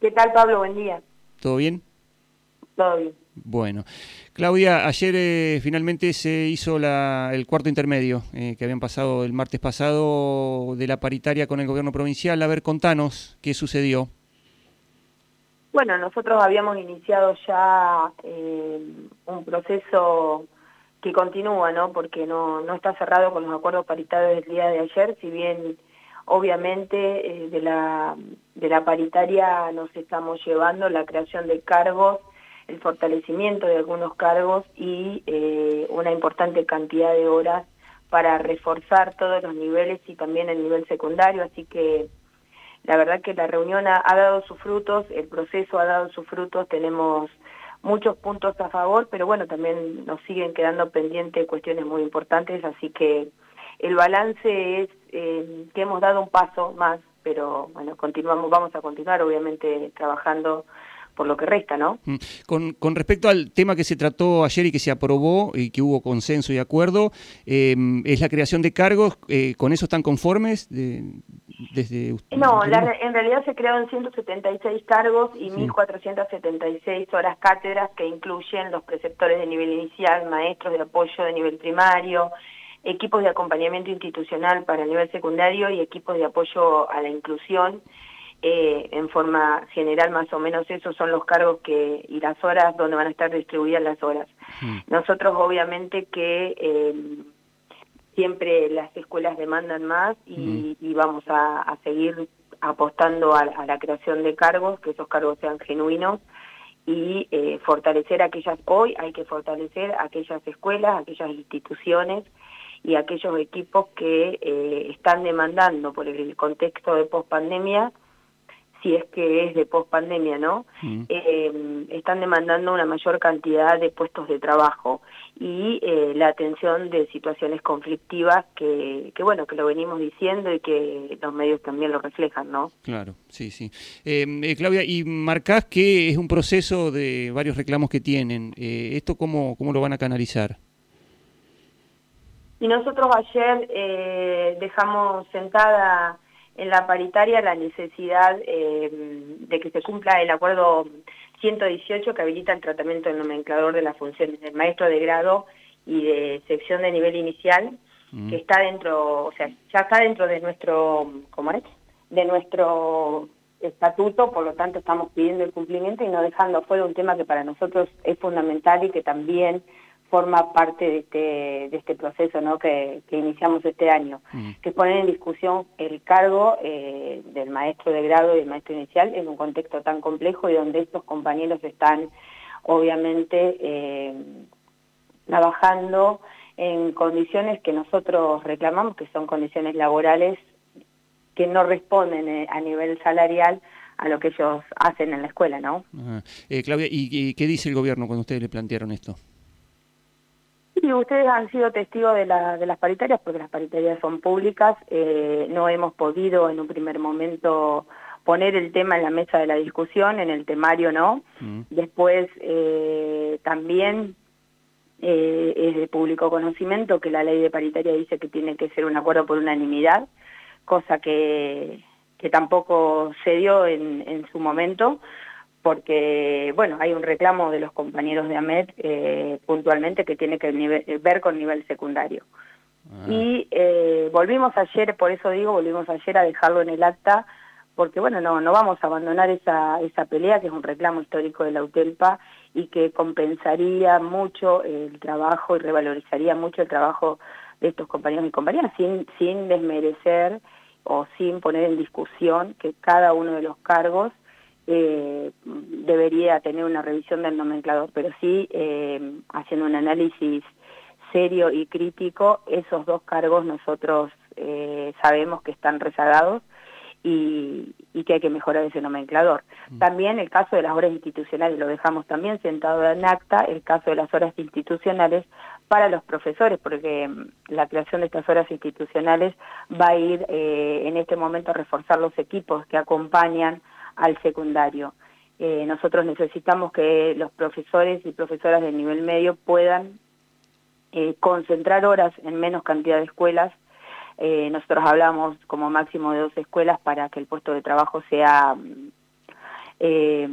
¿Qué tal, Pablo? Buen día. ¿Todo bien? Todo bien. Bueno. Claudia, ayer eh, finalmente se hizo la, el cuarto intermedio eh, que habían pasado el martes pasado de la paritaria con el gobierno provincial. A ver, contanos qué sucedió. Bueno, nosotros habíamos iniciado ya eh, un proceso que continúa, ¿no? Porque no, no está cerrado con los acuerdos paritarios del día de ayer, si bien obviamente de, la, de la paritaria nos estamos llevando la creación de cargos el fortalecimiento de algunos cargos y eh, una importante cantidad de horas para reforzar todos los niveles y también el nivel secundario, así que la verdad que la reunión ha, dado sus frutos, el proceso ha dado sus frutos, tenemos muchos puntos a favor, pero bueno, también nos siguen quedando pendientes cuestiones muy importantes, así que el balance es eh, que hemos dado un paso más, pero bueno, continuamos, vamos a continuar obviamente trabajando por lo que resta, ¿no? Mm. Con, con, respecto al tema que se trató ayer y que se aprobó y que hubo consenso y acuerdo, em, es la creación de cargos, eh, ¿con eso están conformes? desde No, en realidad se crearon 176 cargos y 1.476 horas cátedras que incluyen los preceptores de nivel inicial, maestros de apoyo de nivel primario, equipos de acompañamiento institucional para el nivel secundario y equipos de apoyo a la inclusión eh, en forma general más o menos esos son los cargos que y las horas donde van a estar distribuidas las horas. Hmm. Nosotros obviamente que eh, siempre las escuelas demandan más y, hmm. vamos a, seguir apostando a, la creación de cargos, que esos cargos sean genuinos y eh, fortalecer aquellas, hoy hay que fortalecer aquellas escuelas, aquellas instituciones y aquellos equipos que están demandando por el contexto de pospandemia si es que es de post-pandemia, ¿no? Mm. Eh, están demandando una mayor cantidad de puestos de trabajo y eh, la atención de situaciones conflictivas que, que, bueno, que lo venimos diciendo y que los medios también lo reflejan, ¿no? Claro, sí, sí. Eh, Claudia, y marcás que es un proceso de varios reclamos que tienen. ¿Esto cómo, cómo lo van a canalizar? Y nosotros ayer dejamos sentada en la paritaria la necesidad eh, de que se cumpla el acuerdo 118 que habilita el tratamiento del nomenclador de las funciones del maestro de grado y de sección de nivel inicial, mm. que está dentro, o sea, ya está dentro de nuestro, ¿cómo es? De nuestro estatuto, por lo tanto estamos pidiendo el cumplimiento y no dejando fuera un tema que para nosotros es fundamental y que también forma parte de este, de este proceso ¿no? que, iniciamos este año, mm. que poner en discusión el cargo eh, del maestro de grado y del maestro inicial en un contexto tan complejo y donde estos compañeros están obviamente eh, trabajando en condiciones que nosotros reclamamos, que son condiciones laborales que no responden eh, a nivel salarial a lo que ellos hacen en la escuela, ¿no? Claudia, ¿y qué dice el gobierno cuando ustedes le plantearon esto? Sí, ustedes han sido testigos de, de las paritarias porque las paritarias son públicas. Eh, no hemos podido en un primer momento poner el tema en la mesa de la discusión, en el temario no. Mm. Después eh, también eh, es de público conocimiento que la ley de paritaria dice que tiene que ser un acuerdo por unanimidad, cosa que, que tampoco se dio en, en su momento porque, bueno, hay un reclamo de los compañeros de AMET eh, puntualmente que tiene que ver con nivel secundario. Ah. Y eh, volvimos ayer, por eso digo, volvimos ayer a dejarlo en el acta, porque, bueno, no, no vamos a abandonar esa, esa pelea, que es un reclamo histórico de la UTELPA y que compensaría mucho el trabajo y revalorizaría mucho el trabajo de estos compañeros y compañeras, sin, sin desmerecer o sin poner en discusión que cada uno de los cargos eh, debería tener una revisión del nomenclador, pero sí eh, haciendo un análisis serio y crítico, esos dos cargos nosotros eh, sabemos que están rezagados y, que hay que mejorar ese nomenclador. Mm. También el caso de las horas institucionales, lo dejamos también sentado en acta, el caso de las horas institucionales para los profesores, porque mm, la creación de estas horas institucionales va a ir en este momento a reforzar los equipos que acompañan al secundario. Eh, nosotros necesitamos que los profesores y profesoras del nivel medio puedan eh, concentrar horas en menos cantidad de escuelas. Eh, nosotros hablamos como máximo de dos escuelas para que el puesto de trabajo sea eh,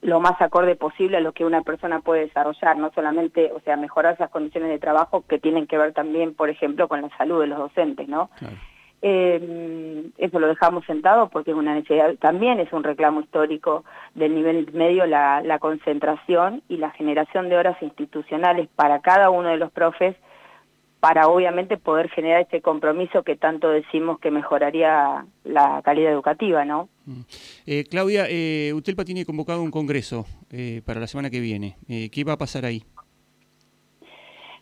lo más acorde posible a lo que una persona puede desarrollar, no solamente, o sea, mejorar esas condiciones de trabajo que tienen que ver también, por ejemplo, con la salud de los docentes, ¿no? Eh, eso lo dejamos sentado porque es una necesidad, también es un reclamo histórico del nivel medio la, la concentración y la generación de horas institucionales para cada uno de los profes para obviamente poder generar ese compromiso que tanto decimos que mejoraría la calidad educativa, ¿no? Mm. Eh, Claudia, eh, UTELPA tiene convocado un congreso eh, para la semana que viene. Eh, ¿Qué va a pasar ahí?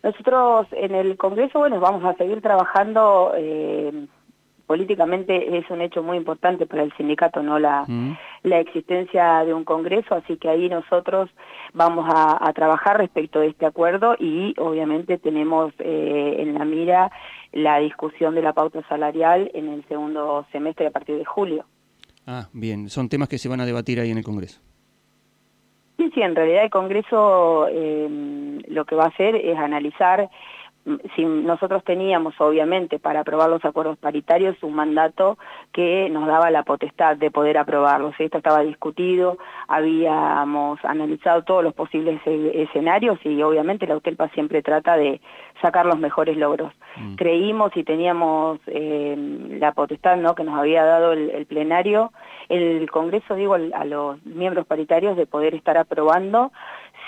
Nosotros en el congreso, bueno, vamos a seguir trabajando eh, políticamente es un hecho muy importante para el sindicato, ¿no? La, mm. la existencia de un congreso, así que ahí nosotros vamos a, a trabajar respecto de este acuerdo y obviamente tenemos eh, en la mira la discusión de la pauta salarial en el segundo semestre a partir de julio. Ah, bien, son temas que se van a debatir ahí en el Congreso. Sí, sí, en realidad el Congreso eh, lo que va a hacer es analizar si nosotros teníamos, obviamente, para aprobar los acuerdos paritarios, un mandato que nos daba la potestad de poder aprobarlos. Esto estaba discutido, habíamos analizado todos los posibles e-, escenarios y obviamente la UTELPA siempre trata de sacar los mejores logros. Mm. Creímos y teníamos eh, la potestad ¿no? que nos había dado el, el plenario, el Congreso, digo, a los miembros paritarios de poder estar aprobando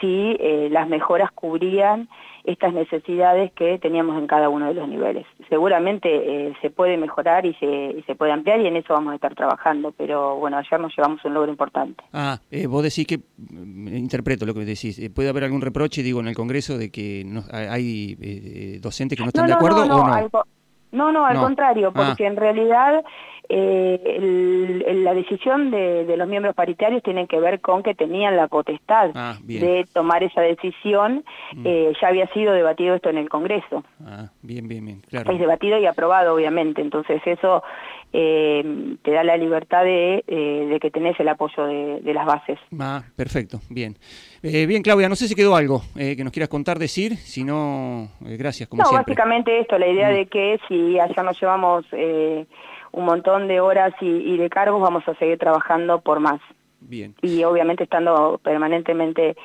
si eh, las mejoras cubrían estas necesidades que teníamos en cada uno de los niveles. Seguramente eh, se puede mejorar y se, se, puede ampliar y en eso vamos a estar trabajando, pero bueno, ayer nos llevamos un logro importante. Ah, eh, vos decís que, mm, interpreto lo que decís, eh, ¿puede haber algún reproche, digo, en el Congreso de que no, hay eh, docentes que no están no, de acuerdo no, o no? Algo, no, no, al contrario, porque ah. en realidad eh, el, la decisión de, de, los miembros paritarios tiene que ver con que tenían la potestad ah, de tomar esa decisión. Mm. Eh, ya había sido debatido esto en el Congreso. Ah, bien, bien, bien, claro. Es debatido y aprobado, obviamente. Entonces eso eh, te da la libertad de, eh, de que tenés el apoyo de, de, las bases. Ah, perfecto, bien. Eh, bien, Claudia, no sé si quedó algo eh, que nos quieras contar, decir, si no, eh, gracias, como no, siempre. básicamente esto, la idea mm. de que si allá nos llevamos un montón de horas y, y, de cargos, vamos a seguir trabajando por más. Bien. Y obviamente estando permanentemente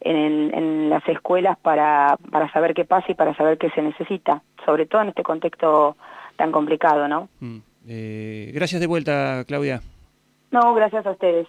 en, el, en las escuelas para, para saber qué pasa y para saber qué se necesita, sobre todo en este contexto tan complicado, ¿no? Mm. Eh, gracias de vuelta, Claudia. No, gracias a ustedes.